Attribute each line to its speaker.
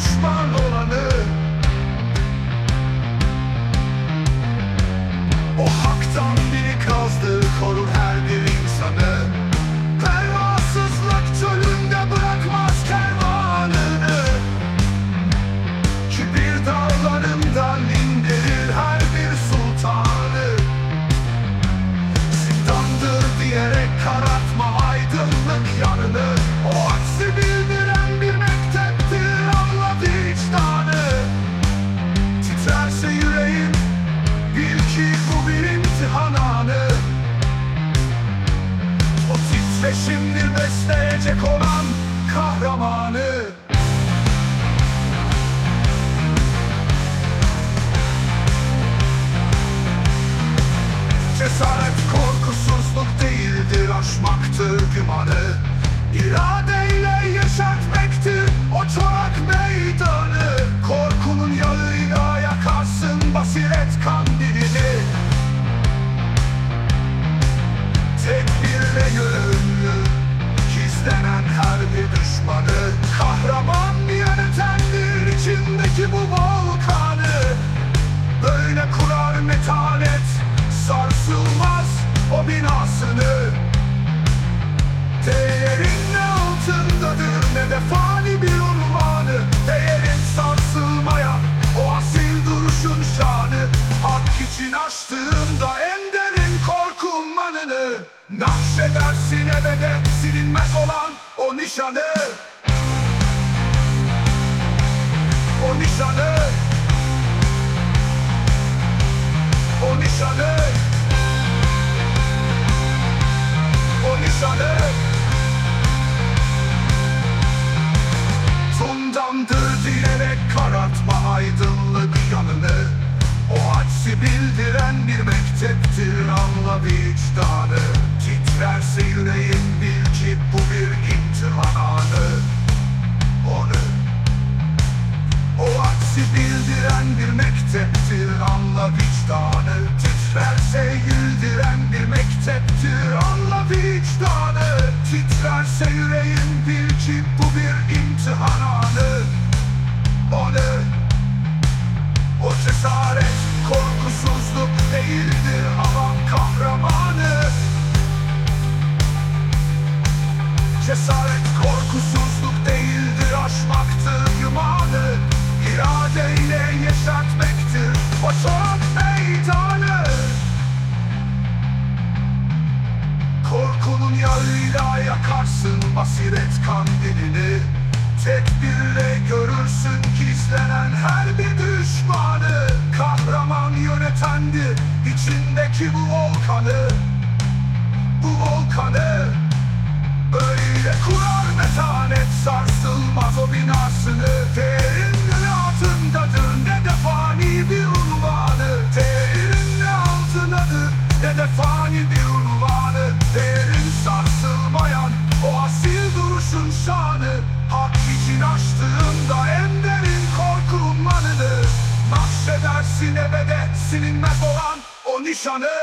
Speaker 1: stumble on titreşimdir besleyecek olan kahramanı Nakşedersin ebede silinmez olan o nişanı. O nişanı. O nişanı. O nişanı. Tundandır diyerek karartma aydınlık yanını. O aksi bildiren bir mekteptir anla vicdanı Titrerse yüreğin bil ki bu bir imtihan anı Onu o aksi bildiren bir mekteptir. Anla vicdanı Titrerse güldüren bir mekteptir. Anla vicdanı Titrerse yüreğin bil ki bu bir imtihan anı. Onu o cesaret Cesaret korkusuzluk değildir aşmaktır yumanı. İradeyle yeşertmektir çok meydanı. Korkunun yağıyla yakarsın basiret kandilini. Tedbirle görürsün gizlenen her bir düşmanı. Kahraman yönetendir içindeki bu volkanı. Bu volkanı kurar metanet sarsılmaz o binasını. Değerinin altındadır ne de fani bir unvanı. Değerinin altındadır ne de fani bir unvanı. Değerin sarsılmayan o asil duruşun şanı. Hak için açtığında en derin korku ummanını Nakşedersin ebede silinmez olan o nişanı